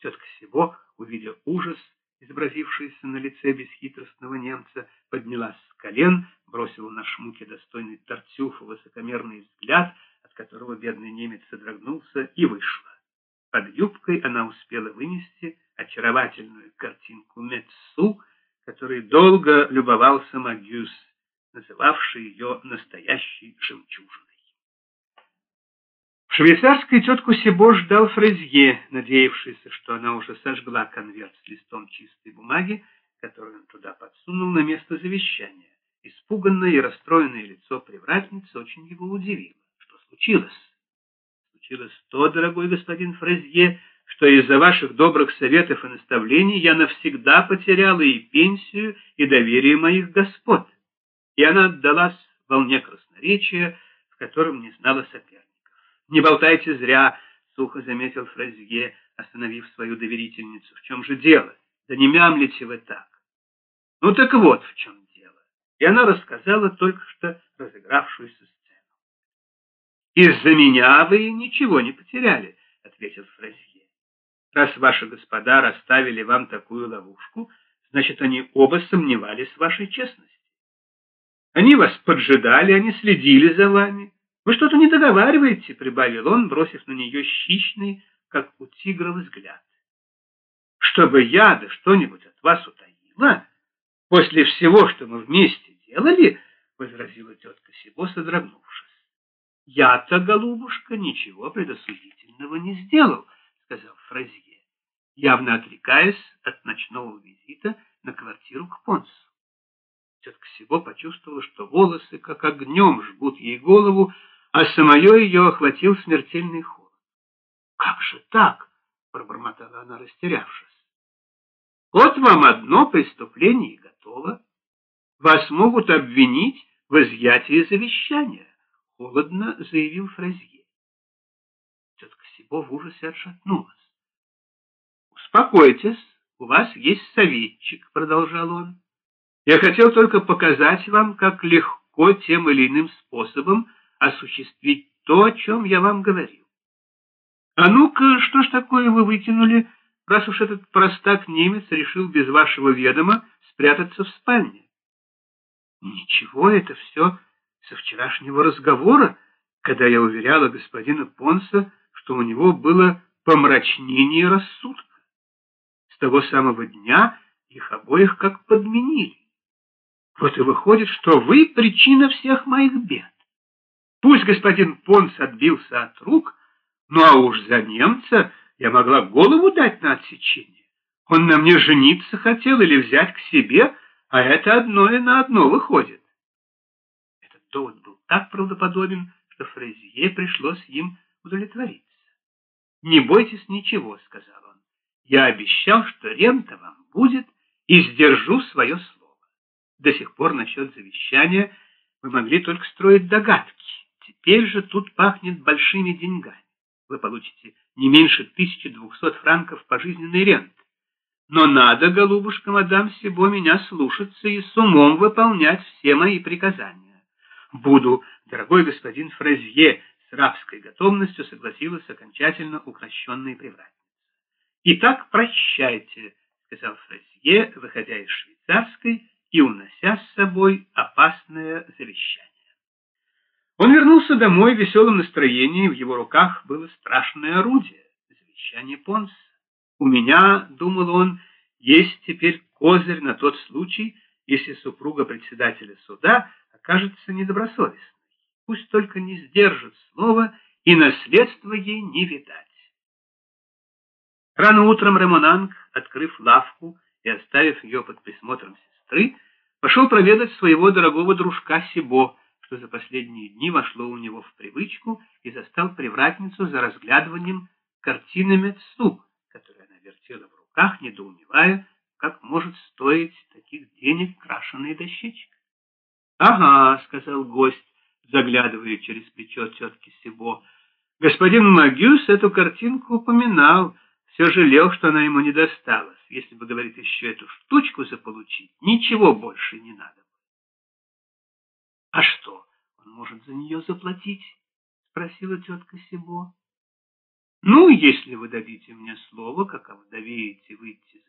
Тетка Сибо, увидя ужас, изобразившийся на лице бесхитростного немца, поднялась с колен, бросила на шмуке достойный Тартюфа высокомерный взгляд, от которого бедный немец содрогнулся и вышла. Под юбкой она успела вынести очаровательную картинку Мецу, которой долго любовался Магюс, называвший ее настоящей жемчужиной. В швейцарской тетку Сибо ждал Фрезье, надеявшийся, что она уже сожгла конверт с листом чистой бумаги, который он туда подсунул на место завещания. Испуганное и расстроенное лицо привратницы очень его удивило. Что случилось? Случилось то, дорогой господин Фрезье, что из-за ваших добрых советов и наставлений я навсегда потеряла и пенсию, и доверие моих господ. И она отдалась волне красноречия, в котором не знала соперника. Не болтайте зря, сухо заметил Фразье, остановив свою доверительницу. В чем же дело? Да не мямлите вы так. Ну так вот в чем дело. И она рассказала только что разыгравшуюся сцену. Из-за меня вы ничего не потеряли, ответил Фразье. Раз ваши господа расставили вам такую ловушку, значит, они оба сомневались в вашей честности. Они вас поджидали, они следили за вами. Вы что-то не договариваете, прибавил он, бросив на нее хищный, как у тигра, взгляд. Чтобы я да что-нибудь от вас утаила, после всего, что мы вместе делали, возразила тетка Сибо, содрогнувшись. Я-то, голубушка, ничего предосудительного не сделал, сказал Фразье, явно отрекаясь от ночного визита на квартиру к Понсу. Тетка Сибо почувствовала, что волосы, как огнем, жгут ей голову, а самое ее охватил смертельный холод. «Как же так?» — пробормотала она, растерявшись. «Вот вам одно преступление готово. Вас могут обвинить в изъятии завещания», — холодно заявил Фразье. Тетка Сибо в ужасе отшатнулась. «Успокойтесь, у вас есть советчик», — продолжал он. «Я хотел только показать вам, как легко тем или иным способом осуществить то, о чем я вам говорил. А ну-ка, что ж такое вы выкинули, раз уж этот простак-немец решил без вашего ведома спрятаться в спальне? Ничего, это все со вчерашнего разговора, когда я уверяла господина Понса, что у него было помрачнение рассудка. С того самого дня их обоих как подменили. Вот и выходит, что вы причина всех моих бед. Пусть господин Понс отбился от рук, ну а уж за немца я могла голову дать на отсечение. Он на мне жениться хотел или взять к себе, а это одно и на одно выходит. Этот довод был так правдоподобен, что Фрезье пришлось им удовлетвориться. «Не бойтесь ничего», — сказал он. «Я обещал, что рента вам будет, и сдержу свое слово. До сих пор насчет завещания вы могли только строить догадки. Теперь же тут пахнет большими деньгами. Вы получите не меньше 1200 франков пожизненной ренты. Но надо, голубушка мадам Сибо, меня слушаться и с умом выполнять все мои приказания. Буду, дорогой господин Фразье, с рабской готовностью согласилась окончательно укращенная привратница. «Итак, прощайте», — сказал Фразье, выходя из швейцарской и унося с собой опасное завещание. Он вернулся домой в веселом настроении, в его руках было страшное орудие — завещание Понса. «У меня, — думал он, — есть теперь козырь на тот случай, если супруга председателя суда окажется недобросовестной. Пусть только не сдержит слова, и наследство ей не видать». Рано утром Ремонанг, открыв лавку и оставив ее под присмотром сестры, пошел проведать своего дорогого дружка Сибо, что за последние дни вошло у него в привычку и застал привратницу за разглядыванием картины Мецу, которую она вертела в руках, недоумевая, как может стоить таких денег крашеная дощечка. — Ага, — сказал гость, заглядывая через плечо тетки Сибо. Господин Магюс эту картинку упоминал, все жалел, что она ему не досталась. Если бы, говорит, еще эту штучку заполучить, ничего больше не надо. — А что, он может за нее заплатить? — спросила тетка Сибо. — Ну, если вы дадите мне слово, каково даю, сумеете выйти